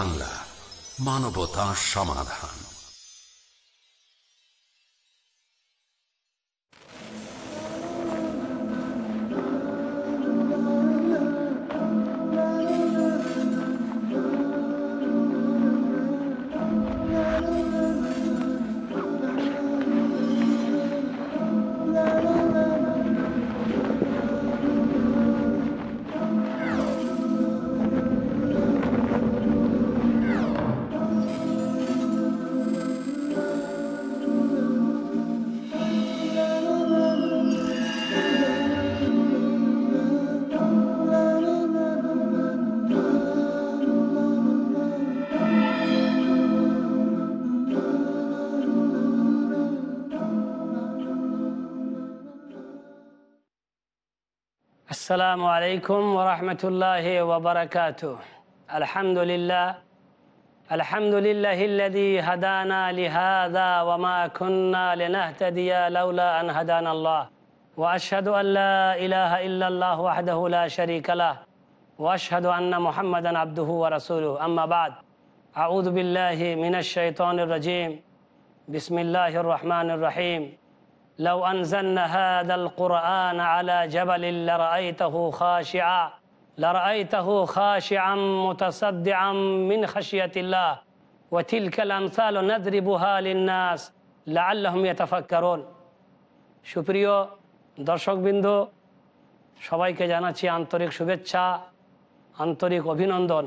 বাংলা মানবতা সমাধান। السلام عليكم ورحمة الله وبركاته. الحمد لله الحمد لله الذي هدانا لهذا وما كنا لنهتدي لولا أن هدانا الله. وأشهد أن لا إله إلا الله وحده لا شريك له. وأشهد أن محمدا عبده ورسوله. أما بعد أعوذ بالله من الشيطان الرجيم. بسم الله الرحمن الرحيم. لو أنزلنا هذا القرآن على جبل لرأيته خاشعا لرأيته خاشعا متصدعا من خشية الله وتلك الأمثال نضربها للناس لعلهم يتفكرون সুপ্রিয় দর্শকবৃন্দ সবাইকে জানাচ্ছি আন্তরিক শুভেচ্ছা আন্তরিক অভিনন্দন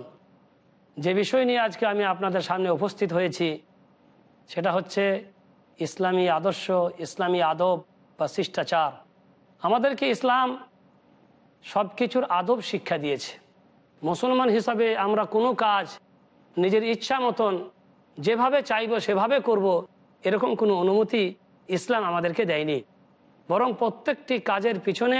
যে বিষয় নিয়ে আজকে আমি আপনাদের সামনে উপস্থিত হয়েছি সেটা হচ্ছে ইসলামী আদর্শ, ইসলামী আদব বা শিষ্টাচার, আমাদেরকে ইসলাম সব কিছুর আদব শিক্ষা দিয়েছে। মুসলমান হিসাবে আমরা কোনো কাজ নিজের ইচ্ছা মতন যেভাবে চাইব, সেভাবে করব, এরকম কোনো অনুমতি ইসলাম আমাদেরকে দেয়নি। বরং প্রত্যেকটি কাজের পিছনে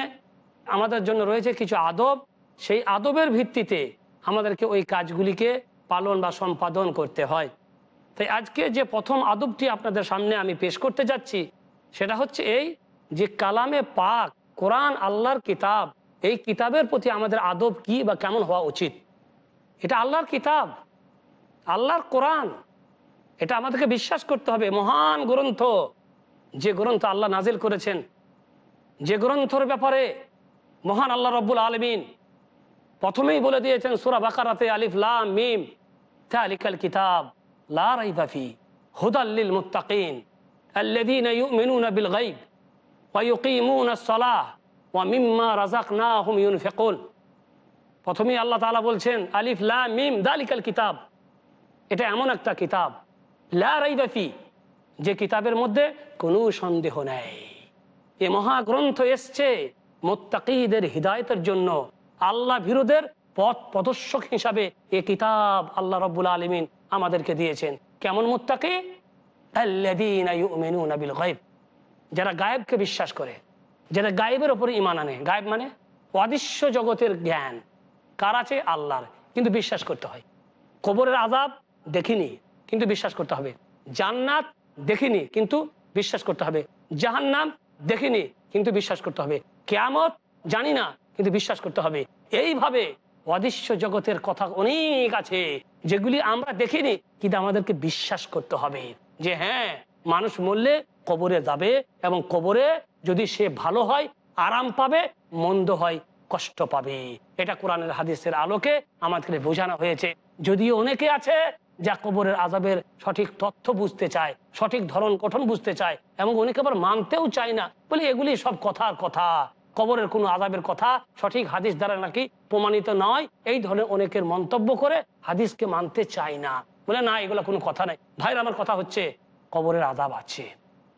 আমাদের জন্য রয়েছে কিছু আদব। সেই আদবের ভিত্তিতে আমাদেরকে ওই কাজগুলিকে পালন বা সম্পাদন করতে হয়। তাই আজকে যে প্রথম আদবটি আপনাদের সামনে আমি পেশ করতে যাচ্ছি, সেটা হচ্ছে এই যে কালামে পাক, কোরআন, আল্লাহর কিতাব, এই কিতাবের প্রতি আমাদের আদব কি বা কেমন হওয়া উচিত? এটা আল্লাহর কিতাব, আল্লাহর কোরআন, এটা আমাদেরকে বিশ্বাস করতে হবে। মহান গ্রন্থ, যে গ্রন্থ আল্লাহ নাজিল করেছেন, যে গ্রন্থর ব্যাপারে মহান আল্লাহ রব্বুল আলমিন প্রথমেই বলে দিয়েছেন, সুরা বাকারাতে আলিফ লাম মিম তালিকাল কিতাব। লা রাইভাফি হুদাল্লিল মুতাকিন الذين ওয়া بالغيب ويقيمون الصلاة ومما رزقناهم ينفقون প্রথমেই আল্লাহ তাআলা বলছেন, আলিফ, লা, মিম, দালিকাল কিতাব। এটা এমন একটা কিতাব। লা রাইবাফি যে কিতাবের মধ্যে কোনো সন্দেহ নেই। এ মহাগ্রন্থ এসছে মোত্তাকিদের হৃদায়তের জন্য। আল্লাহ ভিরুদের পথ প্রদর্শক হিসাবে এ কিতাব আল্লাহ রব্বুল আলমিন আমাদেরকে দিয়েছেন। কেমন মুত্তাকি? গাইব যারা গায়েবকে বিশ্বাস করে, যারা গায়েবের ওপরে ইমান আনে। গায়েব মানে অদৃশ্য জগতের জ্ঞান। কার আছে? আল্লাহর। কিন্তু বিশ্বাস করতে হয়। কবরের আজাব দেখিনি, কিন্তু বিশ্বাস করতে হবে। জান্নাত দেখিনি, কিন্তু বিশ্বাস করতে হবে। জাহান্নাম দেখিনি, কিন্তু বিশ্বাস করতে হবে। কেয়ামত জানি না, কিন্তু বিশ্বাস করতে হবে। এইভাবে অদৃশ্য জগতের কথা অনেক আছে, যেগুলি আমরা দেখিনি, কিন্তু আমাদেরকে বিশ্বাস করতে হবে যে হ্যাঁ মানুষ মরলে কবরে যাবে এবং কবরে যদি সে ভালো হয়, আরাম পাবে, মন্দ হয়, কষ্ট পাবে। এটা কোরআনের হাদিসের আলোকে আমাদেরকে বোঝানো হয়েছে। যদিও অনেকে আছে যা কবরের আজাবের সঠিক তথ্য বুঝতে চায়, সঠিক ধরন গঠন বুঝতে চায়, এবং অনেকে আবার মানতেও চায় না। বলে এগুলি সব কথার কথা। কবরের কোনো আজাবের কথা সঠিক হাদিস দ্বারা নাকি প্রমাণিত নয়। এই ধরনের অনেকের মন্তব্য করে হাদিসকে মানতে চায় না। বলে, না, এগুলো কোনো কথা নাই ভাইয়ের আমার কথা হচ্ছে, কবরের আজাব আছে।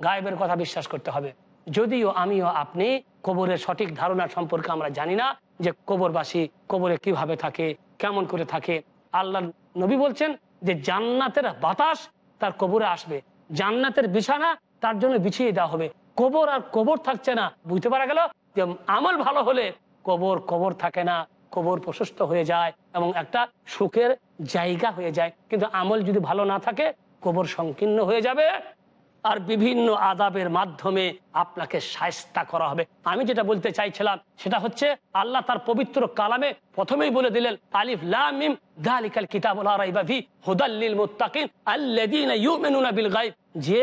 গায়েবের কথা বিশ্বাস করতে হবে। যদিও আমিও আপনি কবরের সঠিক ধারণা সম্পর্কে আমরা জানি না যে কবরবাসী কবরে কীভাবে থাকে, কেমন করে থাকে। আল্লাহ নবী বলছেন যে, জান্নাতের বাতাস তার কবরে আসবে। জান্নাতের বিছানা তার জন্য বিছিয়ে দেওয়া হবে। কবর আর কবর থাকছে না। বুঝতে পারা গেল? যে আমল ভালো হলে কবর কবর থাকে না, কবর প্রশস্ত হয়ে যায় এবং একটা সুখের জায়গা হয়ে যায়। কিন্তু আমল যদি ভালো না থাকে, কবর সংকীর্ণ হয়ে যাবে। আর বিভিন্ন আদাবের মাধ্যমে আপনাকে সায়স্তা করা হবে। আমি যেটা বলতে চাইছিলাম, সেটা হচ্ছে আল্লাহ তার পবিত্র কালামে প্রথমেই বলে দিলেন, আলিফ লামিম দালিকাল কিতাবুল রাইবা ফি হুদাল্লিল মুত্তাকিন, আল্লাযীনা ইউমিনুনা বিল গায়ব। যে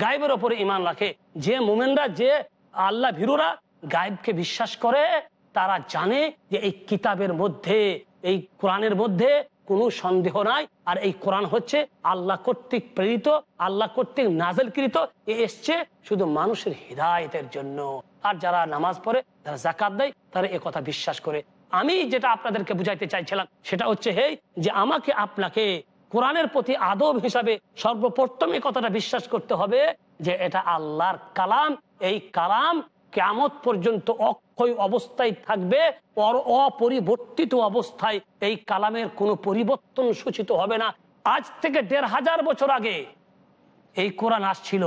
গায়েবের ওপরে ঈমান রাখে, যে মুমিনরা, যে আল্লাহ ভীরুরা গায়েবকে বিশ্বাস করে, তারা জানে যে এই কিতাবের মধ্যে, এই কোরআনের মধ্যে কোনো সন্দেহ নাই। আর এই কোরআন হচ্ছে আল্লাহ কর্তৃক প্রেরিত, আল্লাহ কর্তৃক নাজেলকৃত। এ এসছে শুধু মানুষের হৃদায়তের জন্য। আর যারা নামাজ পড়ে, যারা জাকাত দেয়, তারা কথা বিশ্বাস করে। আমি যেটা আপনাদেরকে বুঝাইতে চাইছিলাম, সেটা হচ্ছে হেই যে আমাকে আপনাকে কোরআনের প্রতি আদব হিসাবে সর্বপ্রথম এই কথাটা বিশ্বাস করতে হবে যে এটা আল্লাহর কালাম। এই কালাম কেমত পর্যন্ত অক্ষয় অবস্থায় থাকবে অপরিবর্তিত অবস্থায় এই কালামের কোনো পরিবর্তন সূচিত হবে না। আজ থেকে দেড় হাজার বছর আগে এই কোরআন আসছিল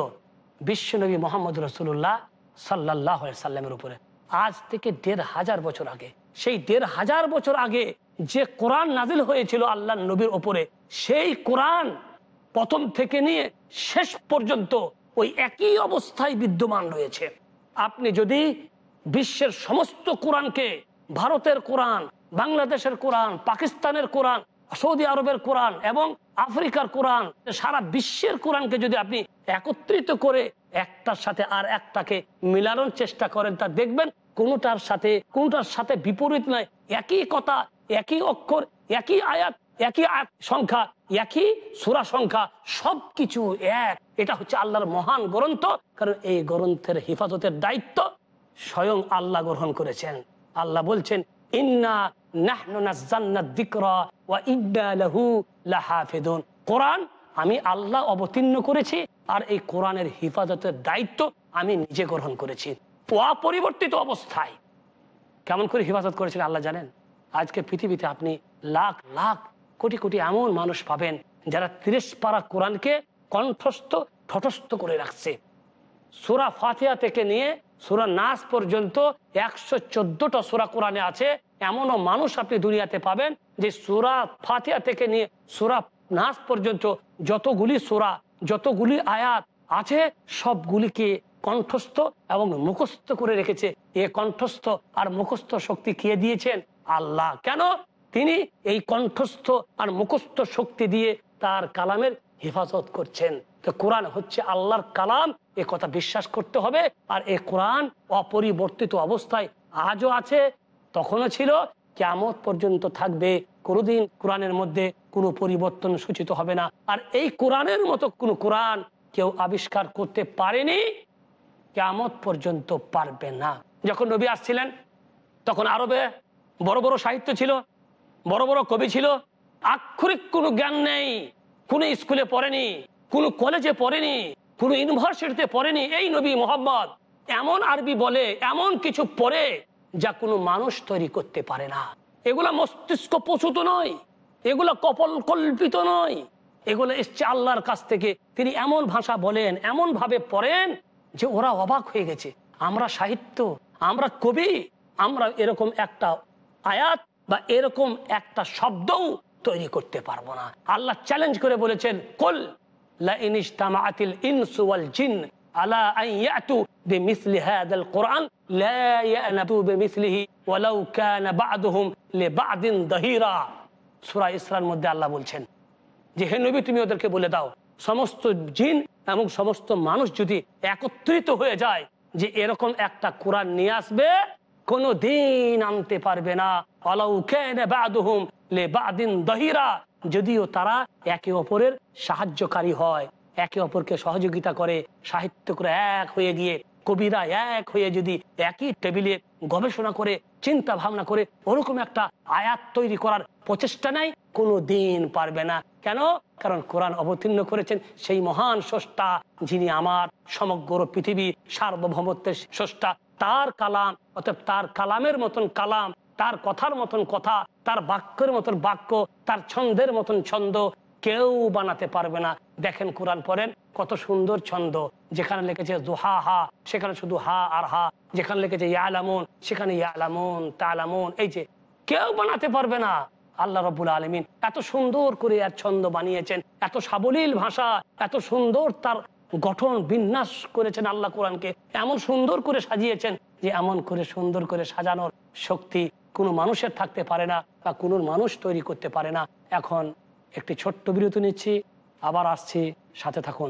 বিশ্বনবী মোহাম্মদ রসুল্লাহ সাল্লাহ সাল্লামের উপরে। আজ থেকে দেড় হাজার বছর আগে, সেই দেড় হাজার বছর আগে যে কোরআন নাজিল হয়েছিল আল্লাহ নবীর ওপরে সেই কোরআন প্রথম থেকে নিয়ে শেষ পর্যন্ত ওই একই অবস্থায় বিদ্যমান রয়েছে। আপনি যদি বিশ্বের সমস্ত কোরআনকে, ভারতের কোরআন, বাংলাদেশের কোরআন, পাকিস্তানের কোরআন, সৌদি আরবের কোরআন এবং আফ্রিকার কোরআন, সারা বিশ্বের কোরআনকে যদি আপনি একত্রিত করে একটার সাথে আর একটাকে মিলানোর চেষ্টা করেন, তা দেখবেন কোনটার সাথে কোনটার সাথে বিপরীত নয়। একই কথা, একই অক্ষর, একই আয়াত, একই সংখ্যা একই সুরা সংখ্যা সবকিছু এক। এটা হচ্ছে আল্লাহর মহান গ্রন্থ, কারণ এই গ্রন্থের হেফাজতের দায়িত্ব স্বয়ং আল্লাহ গ্রহণ করেছেন। আল্লাহ বলছেন, ইন্না কোরআন আমি আল্লাহ অবতীর্ণ করেছি আর এই কোরআনের হেফাজতের দায়িত্ব আমি নিজে গ্রহণ করেছি। অপরিবর্তিত অবস্থায় কেমন করে হেফাজত করেছেন আল্লাহ জানেন? আজকে পৃথিবীতে আপনি লাখ লাখ কোটি কোটি এমন মানুষ পাবেন যারা তিরিশ পারা কোরআনকে কণ্ঠস্থ, ঠটস্থ করে রাখছে। সুরা ফাতিহা থেকে নিয়ে সুরা নাস পর্যন্ত একশো চোদ্দটা সুরা কোরআনে আছে। এমনও মানুষ আপনি দুনিয়াতে পাবেন যে সুরা ফাতিহা থেকে নিয়ে সুরা নাস পর্যন্ত যতগুলি সুরা, যতগুলি আয়াত আছে, সবগুলিকে কণ্ঠস্থ এবং মুখস্থ করে রেখেছে। এ কণ্ঠস্থ আর মুখস্থ শক্তি কে দিয়েছেন? আল্লাহ। কেন? তিনি এই কণ্ঠস্থ আর মুখস্থ শক্তি দিয়ে তার কালামের হেফাজত করছেন। তো কোরআন হচ্ছে আল্লাহর কালাম, এ কথা বিশ্বাস করতে হবে। আর এ কোরআন অপরিবর্তিত অবস্থায় আজও আছে, তখনও ছিল কেমত পর্যন্ত থাকবে। কোনোদিন কোরআনের মধ্যে কোনো পরিবর্তন সূচিত হবে না। আর এই কোরআনের মতো কোনো কোরআন কেউ আবিষ্কার করতে পারেনি কেমত পর্যন্ত পারবে না। যখন নবী আসছিলেন, তখন আরবে বড় বড় সাহিত্য ছিল বড় বড় কবি ছিল, আক্ষরিক কোনো জ্ঞান নেই, কোনো স্কুলে পড়েনি, কোনো কলেজে পড়েনি, কোনো ইউনিভার্সিটিতে পড়েনি। এই নবী মোহাম্মদ এমন আরবি বলে, এমন কিছু পড়ে যা কোনো মানুষ তৈরি করতে পারে না। এগুলা মস্তিষ্ক প্রসূত নয়, এগুলা কপল কল্পিত নয়। এগুলো এসছে আল্লাহর কাছ থেকে। তিনি এমন ভাষা বলেন, এমন ভাবে পড়েন যে ওরা অবাক হয়ে গেছে। আমরা সাহিত্য, আমরা কবি, আমরা এরকম একটা আয়াত বা এরকম একটা শব্দও তৈরি করতে পারব না। আল্লাহ চ্যালেঞ্জ করে বলেছেন, কল মধ্যে আল্লাহ বলছেন, যে হে তুমি ওদেরকে বলে দাও, সমস্ত জিন এবং সমস্ত মানুষ যদি একত্রিত হয়ে যায় যে এরকম একটা কোরআন নিয়ে আসবে কোনো দিন আনতে পারবে না। বা'দুহুম যদিও তারা একে অপরের সাহায্যকারী হয়, একে অপরকে সহযোগিতা করে সাহিত্য করে এক হয়ে গিয়ে, কবিরা এক হয়ে যদি একই টেবিলে গবেষণা করে চিন্তা ভাবনা করে, ওরকম একটা আয়াত তৈরি করার প্রচেষ্টা নাই কোনো দিন পারবে না। কেন? কারণ কোরআন অবতীর্ণ করেছেন সেই মহান স্রষ্টা, যিনি আমার সমগ্র পৃথিবী সার্বভৌমত্বের স্রষ্টা তার কালাম অর্থাৎ তার কালামের মতন কালাম, তার কথার মতন কথা, তার বাক্যের মতন বাক্য, তার ছন্দের মতন ছন্দ কেউ বানাতে পারবে না। দেখেন কোরআন পড়েন, কত সুন্দর ছন্দ। যেখানে লিখেছে জোহা হা, সেখানে শুধু হা আর হা। যেখানে লিখেছে ইয়ালামুন, সেখানে ইয়ালামুন, তালামুন। এই যে, কেউ বানাতে পারবে না। আল্লাহ রবুল আলমিন এত সুন্দর করে আর ছন্দ বানিয়েছেন, এত সাবলীল ভাষা, এত সুন্দর তার গঠন বিন্যাস করেছেন আল্লাহ কোরআনকে। এমন সুন্দর করে সাজিয়েছেন যে এমন করে সুন্দর করে সাজানোর শক্তি কোনো মানুষের থাকতে পারে না বা কোনো মানুষ তৈরি করতে পারে না। এখন একটি ছোট্ট বিরতি নিচ্ছি, আবার আসছি, সাথে থাকুন।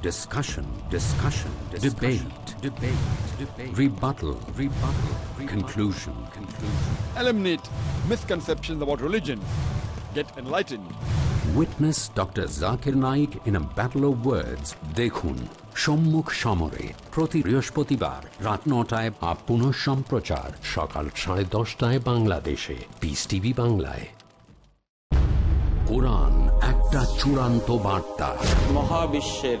Dialogue. Discussion. Discussion. Debate. Debate. Debate. Rebuttal. Rebuttal. Conclusion. Conclusion. eliminate misconceptions about religion, get enlightened. Witness Dr. Zakir Naik in a battle of words. দেখুন সম্মুখ সমরে প্রতি বৃহস্পতিবার রাত নটায় বা পুনঃ সম্প্রচার সকাল সাড়ে দশটায় বাংলাদেশে পিস টিভি বাংলায় কোরআন একটা চূড়ান্ত বার্তা মহাবিশ্বের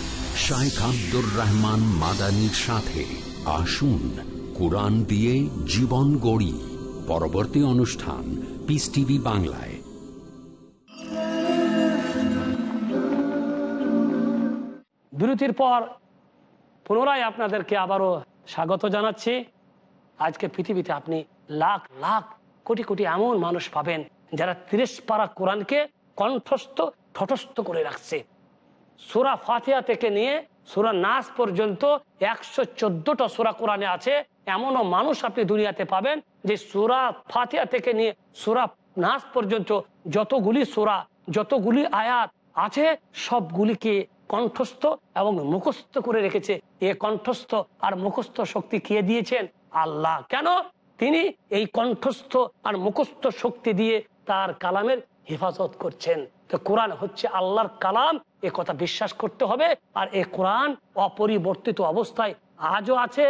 শাইখ আব্দুর রহমান মাদানির সাথে আসুন কোরআন দিয়ে জীবন গড়ি। পরবর্তী অনুষ্ঠান পিস টিভি বাংলায়। বিরতির পর পুনরায় আপনাদেরকে আবারও স্বাগত জানাচ্ছি। আজকে পৃথিবীতে আপনি লাখ লাখ, কোটি কোটি এমন মানুষ পাবেন যারা তিরিশ পারা কোরআনকে কণ্ঠস্থ, ঠটস্থ করে রাখছে। সুরা ফাতিহা থেকে নিয়ে সুরা নাস পর্যন্ত একশো চোদ্দটা সুরা কোরআনে আছে। এমনও মানুষ আপনি দুনিয়াতে পাবেন যে সুরা ফাতিহা থেকে নিয়ে সুরা নাস পর্যন্ত যতগুলি সুরা, যতগুলি আয়াত আছে, সবগুলিকে কণ্ঠস্থ এবং মুখস্থ করে রেখেছে। এ কণ্ঠস্থ আর মুখস্থ শক্তি কে দিয়েছেন? আল্লাহ। কেন? তিনি এই কণ্ঠস্থ আর মুখস্থ শক্তি দিয়ে তার কালামের হেফাজত করছেন। তো কোরআন হচ্ছে আল্লাহর কালাম, এ কথা বিশ্বাস করতে হবে। আর এ কোরআন অপরিবর্তিত অবস্থায় আজও আছে,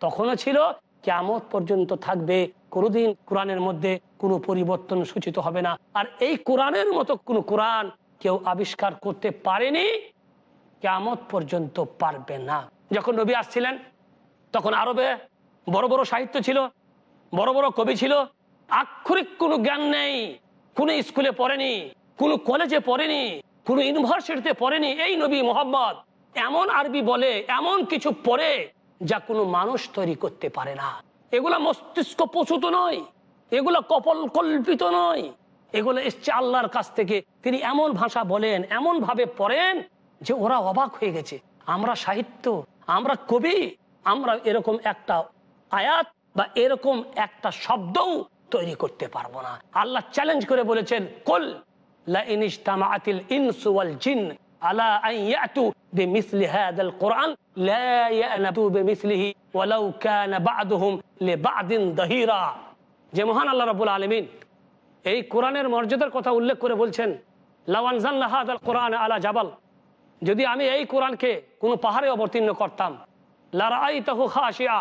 তখনও ছিল কেমত পর্যন্ত থাকবে। কোনোদিন কোরআনের মধ্যে কোনো পরিবর্তন সূচিত হবে না। আর এই কোরআনের মতো কোনো কোরআন কেউ আবিষ্কার করতে পারেনি কেমত পর্যন্ত পারবে না। যখন নবী আসছিলেন, তখন আরবে বড় বড় সাহিত্য ছিল, বড় বড় কবি ছিল, আক্ষরিক কোনো জ্ঞান নেই। কোনো স্কুলে পড়েনি, কোনো কলেজে পড়েনি, কোনো ইউনিভার্সিটিতে পড়েনি এই নবী মোহাম্মদ। এমন আরবি বলে, এমন কিছু পড়ে যা কোনো মানুষ তৈরি করতে পারে না। এগুলা মস্তিষ্ক প্রসূত নয়, এগুলা কপল কল্পিত নয়। এগুলো এসছে আল্লাহর কাছ থেকে। তিনি এমন ভাষা বলেন, এমন ভাবে পড়েন যে ওরা অবাক হয়ে গেছে। আমরা সাহিত্য, আমরা কবি, আমরা এরকম একটা আয়াত বা এরকম একটা শব্দও তৈরি করতে পারব না। আল্লাহ চ্যালেঞ্জ করে বলেছেন, কল আলা আন ইয়াতু বিমিসলি হাদাল আল্লাহ রাব্বুল আলামিন এই কোরআনের মর্যাদার কথা উল্লেখ করে বলছেন লাওয়ানজাল্লাহ হাদাল কোরআন আলা জাবাল, যদি আমি এই কোরআনকে কোনো পাহাড়ে অবতীর্ণ করতাম লারাই তাহু খাসিয়া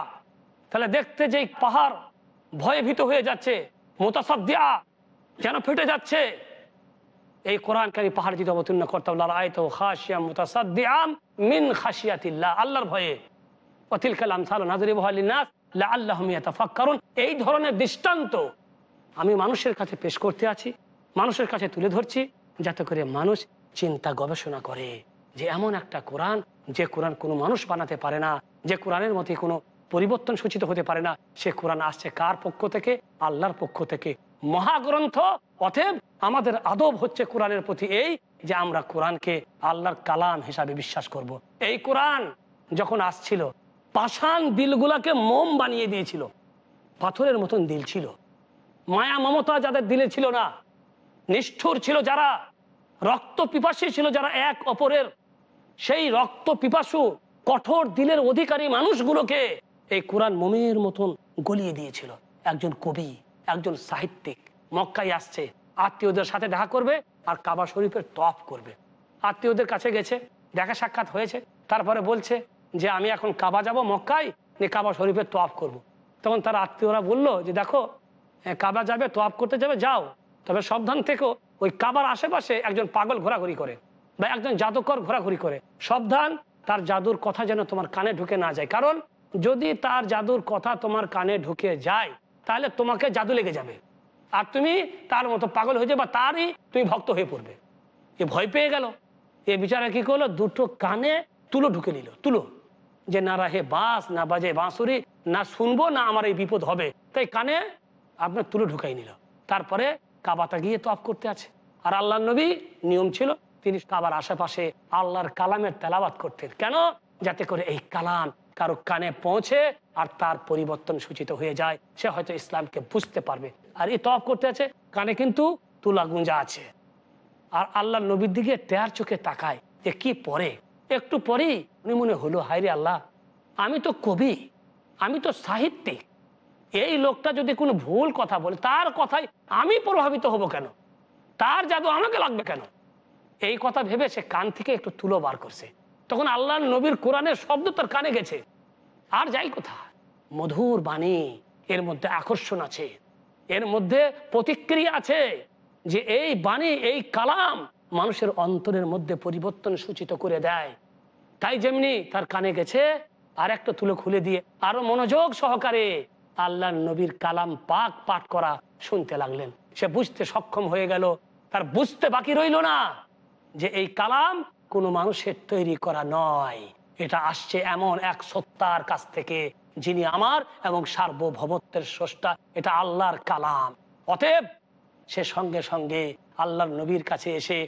তাহলে দেখতে যে পাহাড় ভয়ে ভীত হয়ে যাচ্ছে মোতাসাদ্দিয়া যেন ফেটে যাচ্ছে। এই কোরআনকে আমি পাহাড় যদি অবতীর্ণ করতাম লারাই তাহু খাসিয়া মোতাসাদ্দিয়াম মিন খাসিয়াতিল্লাহ আল্লাহর ভয়ে অতিল কালাম সাল নাজরি বহালিনাস কারণ এই ধরনের দৃষ্টান্ত আমি মানুষের কাছে পেশ করতে আছি, মানুষের কাছে তুলে ধরছি, যাতে করে মানুষ চিন্তা গবেষণা করে যে এমন একটা কোরআন, যে কোরআন কোনো মানুষ বানাতে পারে না, যে কোরআনের মতে কোনো পরিবর্তন সূচিত হতে পারে না। সে কোরআন আসছে কার পক্ষ থেকে? আল্লাহর পক্ষ থেকে। মহাগ্রন্থ, অতএব আমাদের আদব হচ্ছে কোরআনের প্রতি এই যে আমরা কোরআনকে আল্লাহর কালাম হিসাবে বিশ্বাস করব। এই কোরআন যখন আসছিল, পাষাণ দিলগুলাকে মোম বানিয়ে দিয়েছিল। পাথরের মতন দিল ছিল। মায়া মমতা যাদের দিলে ছিল না, নিষ্ঠুর ছিল যারা, রক্ত পিপাসী ছিল যারা এক অপরের, সেই রক্ত পিপাসু কঠোর দিলের অধিকারী মানুষগুলোকে এই কোরআন মোমের মতন গলিয়ে দিয়েছিল। একজন কবি, একজন সাহিত্যিক মক্কায় আসছে, আত্মীয়দের সাথে দেখা করবে আর কাবা শরীফের তফ করবে। আত্মীয়দের কাছে গেছে, দেখা সাক্ষাৎ হয়েছে, তারপরে বলছে যে, আমি এখন কাবা যাব মক্কায়, নিয়ে কাবা শরীফের তফ করব। তখন তার আত্মীয়রা বলল যে, দেখো কাবা যাবে তোয়াব করতে যাবে, যাও। তবে সাবধান থেকো, ওই কাবার আশেপাশে একজন পাগল ঘোরাঘুরি করে বা একজন জাদুকর ঘোরাঘুরি করে। সাবধান, তার জাদুর কথা যেন তোমার কানে ঢুকে না যায়। কারণ যদি তার জাদুর কথা তোমার কানে ঢুকে যায়, তাহলে তোমাকে জাদু লেগে যাবে। আর তুমি তার মতো পাগল হয়ে যাবে বা তারই তুমি ভক্ত হয়ে পড়বে। এ ভয় পেয়ে গেল। এ বিচারে কি করল? দুটো কানে তুলো ঢুকে নিল, তুলো। যে না রাহে বাস, না বাজে বাঁশুরি, না শুনব, না আমার এই বিপদ হবে। তাই কানে আপনার তুলো ঢুকাই নিল। তারপরে কাবাটা গিয়ে তফ করতে আছে। আর আল্লাহ নবী নিয়ম ছিল, তিনি কাবার আশেপাশে আল্লাহর কালামের তেলাবাত করতেন। কেন? যাতে করে এই কালাম কারও কানে পৌঁছে আর তার পরিবর্তন সূচিত হয়ে যায়। সে হয়তো ইসলামকে বুঝতে পারবে। আর এই তফ করতে আছে, কানে কিন্তু তুলা গুঞ্জা আছে। আর আল্লাহ নবীর দিকে টেয়ার চোখে তাকায় যে কি পরে। একটু পরেই উনি মনে হলো হাইরে আল্লাহ, আমি তো কবি, আমি তো সাহিত্যিক। এই লোকটা যদি কোনো ভুল কথা বলে, তার কথাই আমি প্রভাবিত হব কেন? তার জাদু আমাকে লাগবে কেন? এই কথা ভেবে সে কান থেকে একটু তুলো বার করছে। তখন আল্লাহ নবীর কোরআনের শব্দ তার কানে গেছে। আর যাই কোথা, মধুর বাণী এর মধ্যে আকর্ষণ আছে। এর মধ্যে প্রতিক্রিয়া আছে যে এই বাণী, এই কালাম মানুষের অন্তরের মধ্যে পরিবর্তন সূচিত করে দেয়। তাই যেমনি তার কানে গেছে, আর একটা তুলো খুলে দিয়ে আরও মনোযোগ সহকারে আল্লাহ নবীর কালাম পাক পাঠ করা শুনতে লাগলেন। সে বুঝতে সক্ষম হয়ে গেল, তার বুঝতে বাকি রইল না যে এই কালাম কোনো মানুষের তৈরি করা নয়। এটা আসছে এমন এক সত্তার কাছ থেকে, যিনি আমার এবং সার্বভৌমত্বের স্রষ্টা। এটা আল্লাহর কালাম। অতএব সে সঙ্গে সঙ্গে আল্লাহর নবীর কাছে এসে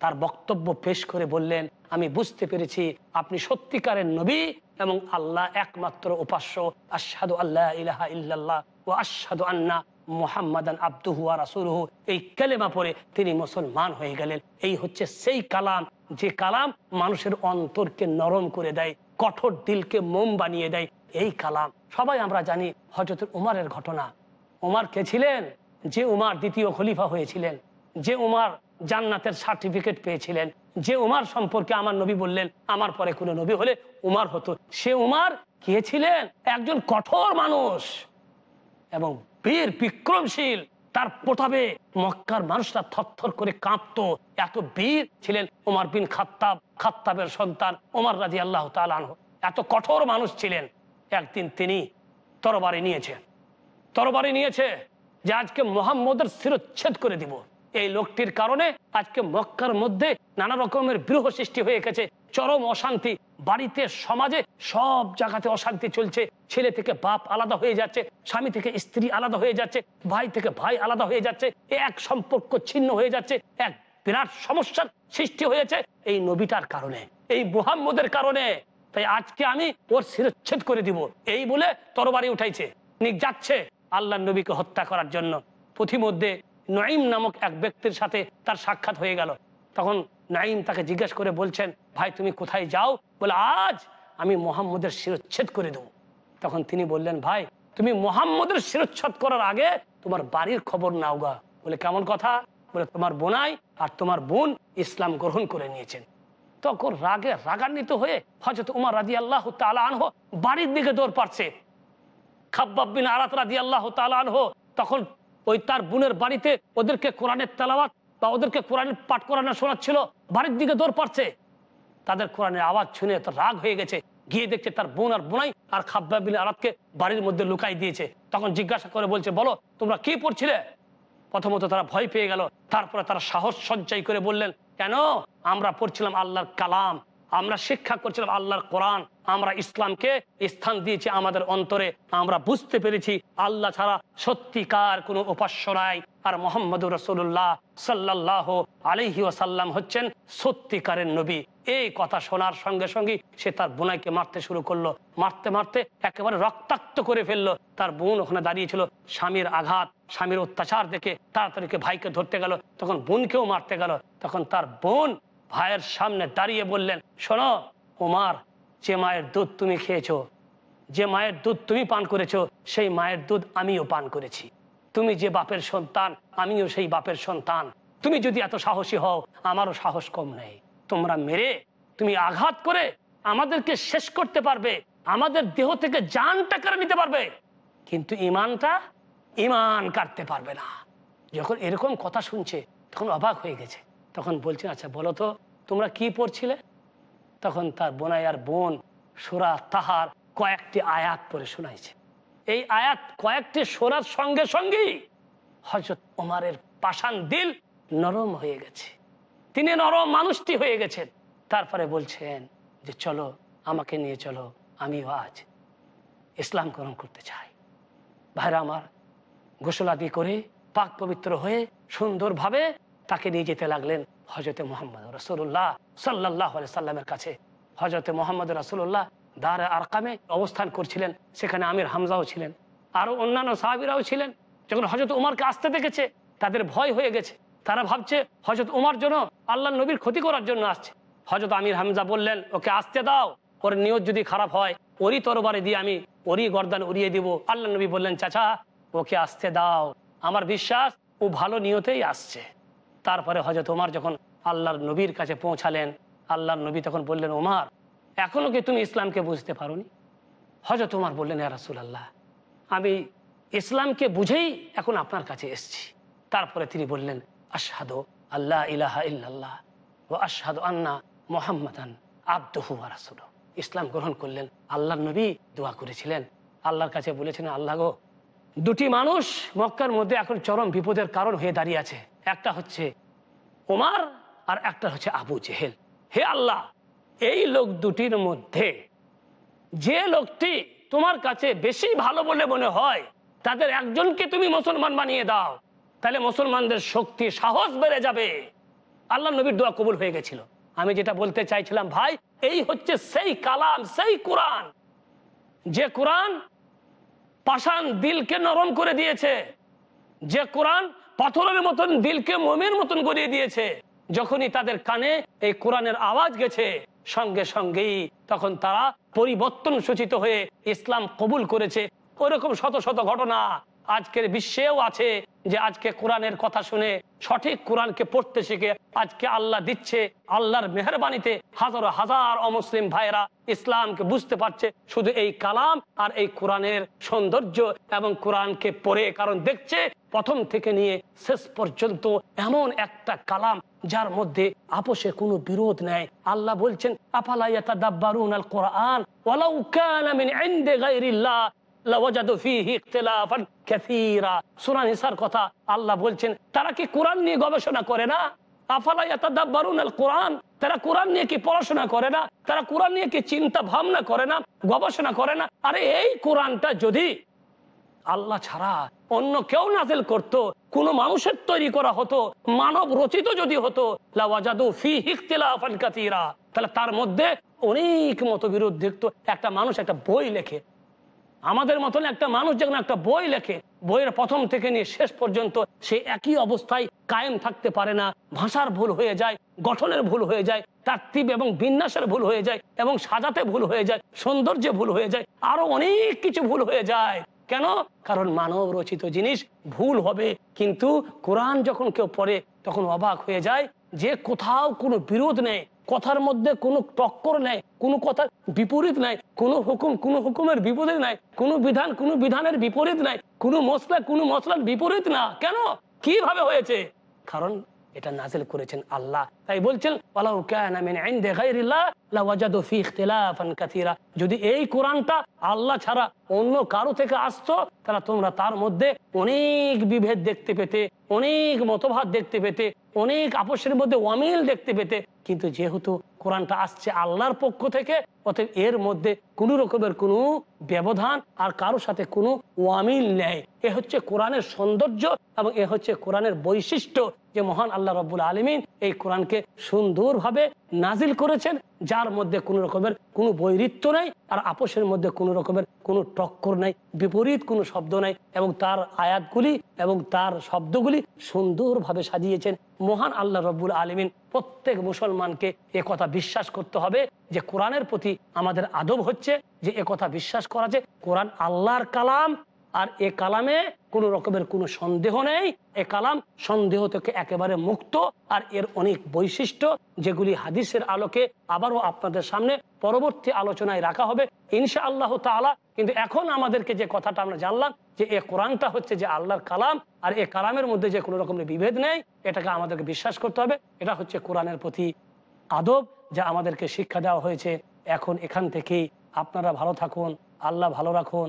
তার বক্তব্য পেশ করে বললেন, আমি বুঝতে পেরেছি আপনি সত্যিকারের নবী এবং আল্লাহ একমাত্র উপাস্য। আসাদু আল্লাহ ইলাহা ইল্লাল্লাহ ও আসাদু আন্না মোহাম্মদান আব্দুহু আর রাসূলুহু। এই কালেমা পরে তিনি মুসলমান হয়ে গেলেন। এই হচ্ছে সেই কালাম, যে কালাম মানুষের অন্তরকে নরম করে দেয়, কঠোর দিলকে মোম বানিয়ে দেয়। এই কালাম সবাই আমরা জানি হজরত উমারের ঘটনা। উমার কে ছিলেন? যে উমার দ্বিতীয় খলিফা হয়েছিলেন। যে উমার জান্নাতের সার্টিফিকেট পেয়েছিলেন। যে উমার সম্পর্কে আমার নবী বললেন, আমার পরে কোনো নবী হলে উমার হতো। সে উমার কে ছিলেন? একজন কঠোর মানুষ। এবং বীর বিক্রমশীল, তার প্রতাপে মক্কার মানুষরা থরথর করে কাঁপত। এত বীর ছিলেন ওমার বিন খাত্তাব, খাত্তাবের সন্তান ওমার রাজি আল্লাহ তালান এত কঠোর মানুষ ছিলেন। একদিন তিনি তরবারি নিয়েছে তরবারি নিয়েছে যে আজকে মোহাম্মদের শিরোচ্ছেদ করে দিব। এই লোকটির কারণে আজকে মক্কার মধ্যে নানা রকমের বিরহ সৃষ্টি হয়ে গেছে। চরম অশান্তি, বাড়িতে, সমাজে সব জায়গাতে অশান্তি চলছে। ছেলে থেকে বাপ আলাদা হয়ে যাচ্ছে, স্বামী থেকে স্ত্রী আলাদা হয়ে যাচ্ছে, ভাই থেকে ভাই আলাদা হয়ে যাচ্ছে এক সম্পর্ক ছিন্ন হয়ে যাচ্ছে, এক বিরাট সমস্যার সৃষ্টি হয়েছে এই নবীটার কারণে, এই মুহাম্মদের কারণে। তাই আজকে আমি ওর শিরচ্ছেদ করে দিব। এই বলে তরবারি উঠাইছে, নিক যাচ্ছে আল্লাহ নবীকে হত্যা করার জন্য। পথিমধ্যে নঈম নামক এক ব্যক্তির সাথে তার সাক্ষাৎ হয়ে গেল। তখন নাইম তাকে জিজ্ঞেস করে বলছেন, ভাই, তুমি কোথায় যাও? বলে, আজ আমি মোহাম্মদের শিরোচ্ছেদ করে দেবো। তখন তিনি বললেন, ভাই, তুমি মোহাম্মদের শিরচ্ছেদ করার আগে তোমার বাড়ির খবর নাও গা। বলে, কেমন কথা? বলে, তোমার বোনাই আর তোমার বোন ইসলাম গ্রহণ করে নিয়েছেন। তখন রাগে রাগান্বিত হয়ে হজরত উমার রাজি আল্লাহ আনহ বাড়ির দিকে দৌড় পাচ্ছে খাব্বাব বিন আরাত রাজি আল্লাহ আনহ তখন ওই তার বোনের বাড়িতে ওদেরকে কোরআনের তেলাওয়াত বা ওদেরকে কোরআনের পাঠ করানো শোনাচ্ছিল, বাড়ির দিকে দৌড় পাচ্ছে তাদের কোরআনের আওয়াজ শুনে তার রাগ হয়ে গেছে, গিয়ে দেখছে তার বোন আর বোনাই আর খাব্বা বিন আরাতকে বাড়ির মধ্যে লুকাই দিয়েছে। তখন জিজ্ঞাসা করে বলছে, বলো, তোমরা কি পড়ছিলে? প্রথমত তারা ভয় পেয়ে গেল, তারপরে তারা সাহস সঞ্চয় করে বললেন, কেন? আমরা পড়ছিলাম আল্লাহর কালাম। আমরা শিক্ষা করছিলাম আল্লাহর কোরআন। আমরা ইসলামকে স্থান দিয়েছি আমাদের অন্তরে। আমরা বুঝতে পেরেছি আল্লাহ ছাড়া সত্যিকার কোনো উপাস্য নাই। আর মোহাম্মদ রসুল্লাহ সাল্লাহ আলহি ওয়াসাল্লাম হচ্ছেন সত্যিকারের নবী। এই কথা শোনার সঙ্গে সঙ্গে সে তার বোনাইকে মারতে শুরু করল। মারতে মারতে একেবারে রক্তাক্ত করে ফেলল। তার বোন ওখানে দাঁড়িয়েছিল স্বামীর আঘাত, স্বামীর অত্যাচার দেখে তাড়াতাড়িকে ভাইকে ধরতে গেল। তখন বোনকেও মারতে গেল। তখন তার বোন ভাইয়ের সামনে দাঁড়িয়ে বললেন, শোনো, উমার, যে মায়ের দুধ তুমি খেয়েছো, যে মায়ের দুধ তুমি পান করেছ, সেই মায়ের দুধ আমিও পান করেছি। তুমি যে বাপের সন্তান, আমিও সেই বাপের সন্তান। তুমি যদি এত সাহসী হও, আমারও সাহস কম নেই। তোমরা মেরে, তুমি আঘাত করে আমাদেরকে শেষ করতে পারবে, আমাদের দেহ থেকে জানটা কেড়ে নিতে পারবে। কিন্তু ইমানটা ইমান কাটতে পারবে না। যখন এরকম কথা শুনছে, তখন অবাক হয়ে গেছে। তখন বলছেন আচ্ছা বলো তো, তোমরা কি পড়ছিলে? তখন তার বোনাই আর বোন সুরা তাহার কয়েকটি আয়াত পরে শোনাইছে। এই আয়াত কয়েকটি সোরার সঙ্গে সঙ্গেই হজরত ওমারের পাষাণ দিল নরম হয়ে গেছে। তিনি নরম মানুষটি হয়ে গেছেন। তারপরে বলছেন যে, চলো, আমাকে নিয়ে চলো, আমিও আজ ইসলাম গ্রহণ করতে চাই। ভাইরা আমার গোসলাদি করে পাক পবিত্র হয়ে সুন্দরভাবে তাকে নিয়ে যেতে লাগলেন হজরতে মোহাম্মদ রসুল্লাহ সাল্লাহ সাল্লামের কাছে। হজরতে মোহাম্মদ রসুল্লাহ দার আরকামে অবস্থান করছিলেন, সেখানে আমির হামজাও ছিলেন। আরও অন্যান্য সাহাবিরাও ছিলেন। যখন হজরত উমারকে আসতে দেখেছে, তাদের ভয় হয়ে গেছে। তারা ভাবছে হজরত উমার জন্য আল্লাহ নবীর ক্ষতি করার জন্য আসছে। হজরত আমির হামজা বললেন, ওকে আসতে দাও, ওর নিয়ত যদি খারাপ হয়, ওরই তরবারে দিয়ে আমি, ওরই গর্দান উড়িয়ে দিব। আল্লাহ নবী বললেন, চাচা, ওকে আসতে দাও। আমার বিশ্বাস ও ভালো নিয়তেই আসছে। তারপরে হজরত ওমার যখন আল্লাহর নবীর কাছে পৌঁছালেন, আল্লাহর নবী তখন বললেন, ওমার, এখনও কি তুমি ইসলামকে বুঝতে পারোনি? হজরত ওমার বললেন হ্যাঁ রাসুল আল্লাহ আমি ইসলামকে বুঝেই এখন আপনার কাছে এসছি। তারপরে তিনি বললেন, আশহাদু আল্লাহ ইলাহা ইল্লাল্লাহ ও আশহাদু আন্না মোহাম্মদান আব্দহু রাসুল ইসলাম গ্রহণ করলেন। আল্লাহর নবী দোয়া করেছিলেন। আল্লাহর কাছে বলেছেন আল্লাহ গো, দুটি মানুষ মক্কার মধ্যে এখন চরম বিপদের কারণ হয়ে দাঁড়িয়ে আছে। একটা হচ্ছে ওমার আর একটা হচ্ছে আবু জেহেল। হে আল্লাহ, এই লোক দুটির মধ্যে যে লোকটি তোমার কাছে বেশি ভালো বলে মনে হয়, তাদের একজনকে তুমি মুসলমান বানিয়ে দাও। তাহলে মুসলমানদের শক্তি, সাহস বেড়ে যাবে। আল্লাহ নবীর দোয়া কবুল হয়ে গেছিল। আমি যেটা বলতে চাইছিলাম, ভাই, এই হচ্ছে সেই কালাম, সেই কোরআন। যে কোরআন পাষাণ দিলকে নরম করে দিয়েছে। যে কোরআন পাথরের মতন দিলকে মোমের মতন গড়িয়ে দিয়েছে। যখনই তাদের কানে এই কোরআনের আওয়াজ গেছে, সঙ্গে সঙ্গেই তখন তারা পরিবর্তন সূচিত হয়ে ইসলাম কবুল করেছে। ওরকম শত শত ঘটনা আজকের বিশ্বেও আছে যে আজকে কোরআনের কথা শুনে সঠিক কোরআনকে পড়তে শিখে আজকে আল্লাহ দিচ্ছে আল্লাহর মেহরবানিতে হাজার হাজার অমুসলিম ভাইরা ইসলামকে বুঝতে পারছে। শুধু এই কালাম আর এই কোরআনের সৌন্দর্য এবং কোরআনকে পড়ে কারণ দেখছে প্রথম থেকে নিয়ে শেষ পর্যন্ত এমন একটা কালাম যার মধ্যে আপোষে কোনো বিরোধ নেই। আল্লাহ বলছেন কথা আল্লাহ বলছেন, তারা কি কোরআন নিয়ে গবেষণা করে না? কোরআন তারা কোরআন নিয়ে কি পড়াশোনা করে না? তারা কোরআন নিয়ে কি চিন্তা ভাবনা করে না? গবেষণা করে না? আরে এই কোরআনটা যদি আল্লাহ ছাড়া অন্য কেউ নাজেল করত, কোন মানুষের তৈরি করা হতো, মানব রচিত যদি হতো তাহলে তার মধ্যে অনেক মতবিরোধ দেখতো। একটা মানুষ একটা বই লেখে। আমাদের মতন একটা মানুষ যখন একটা বই লেখে, বইয়ের প্রথম থেকে নিয়ে শেষ পর্যন্ত সে একই অবস্থায় কায়েম থাকতে পারে না, ভাষার ভুল হয়ে যায়, গঠনের ভুল হয়ে যায়, তার্তিব এবং বিন্যাসের ভুল হয়ে যায় এবং সাজাতে ভুল হয়ে যায়, সৌন্দর্যে ভুল হয়ে যায়, আরও অনেক কিছু ভুল হয়ে যায়। কেন? কারণ মানব রচিত জিনিস ভুল হবে। কিন্তু কোরআন যখন কেউ পড়ে, তখন অবাক হয়ে যায় যে কোথাও কোনো বিরোধ নেই, কথার মধ্যে কোনো টক্কর নেই, কোনো কথার বিপরীত নাই, কোনো হুকুম, কোনো হুকুমের বিপরীত নাই, কোনো বিধান, কোনো বিধানের বিপরীত নাই, কোনো মশলা কোনো মশলার বিপরীত না। কেন? কীভাবে হয়েছে? কারণ এটা নাজিল করেছেন আল্লাহ। তাই বলছেন যদি এই কোরআনটা আল্লাহ ছাড়া অন্য কারও থেকে আসতো, তাহলে তোমরা তার মধ্যে অনেক বিভেদ দেখতে পেতে, অনেক মতভাব দেখতে পেতে, অনেক আপসের মধ্যে অমিল দেখতে পেতে। কিন্তু যেহেতু কোরআনটা আসছে আল্লাহর পক্ষ থেকে, অতএব এর মধ্যে কোনো রকমের কোনো ব্যবধান আর কারোর সাথে কোনো ওয়ামিল নেই। এ হচ্ছে কোরআনের সৌন্দর্য এবং এ হচ্ছে কোরআনের বৈশিষ্ট্য। যে মহান আল্লাহ রব্বুল আলমিন এই কোরআনকে সুন্দরভাবে নাজিল করেছেন, যার মধ্যে কোনো রকমের কোনো বৈরিত্য নেই আর আপোষের মধ্যে কোনো রকমের কোনো টক্কর নেই, বিপরীত কোনো শব্দ নেই এবং তার আয়াতগুলি এবং তার শব্দগুলি সুন্দরভাবে সাজিয়েছেন। মহান আল্লাহ রব্বুল আলমিন প্রত্যেক মুসলমানকে এ কথা বিশ্বাস করতে হবে যে কোরআনের প্রতি আমাদের আদব হচ্ছে যে এ কথা বিশ্বাস করা যে কোরআন আল্লাহর কালাম আর এ কালামে কোনো রকমের কোনো সন্দেহ নেই। এ কালাম সন্দেহ থেকে একেবারে মুক্ত। আর এর অনেক বৈশিষ্ট্য যেগুলি হাদিসের আলোকে আবারও আপনাদের সামনে পরবর্তী আলোচনায় রাখা হবে ইনশা আল্লাহ তালা কিন্তু এখন আমাদেরকে যে কথাটা আমরা জানলাম, যে এ কোরআনটা হচ্ছে যে আল্লাহর কালাম, আর এ কালামের মধ্যে যে কোনো রকমের বিভেদ নেই, এটাকে আমাদেরকে বিশ্বাস করতে হবে। এটা হচ্ছে কোরআনের প্রতি আদব, যা আমাদেরকে শিক্ষা দেওয়া হয়েছে। এখন এখান থেকেই আপনারা ভালো থাকুন, আল্লাহ ভালো রাখুন।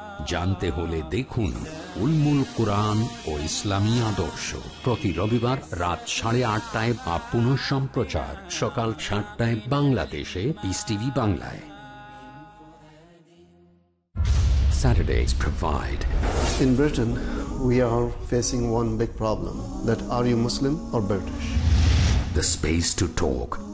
জানতে হলে দেখুন উলমুল কোরআন ও ইসলামী আদর্শ প্রতি রবিবার রাত সাড়ে আটটায় বা পুনঃ সম্প্রচার সকাল সাতটায় বাংলাদেশে পিস টিভি বাংলায় Saturdays provide In Britain, we are facing one big problem that are you Muslim or British? the space to talk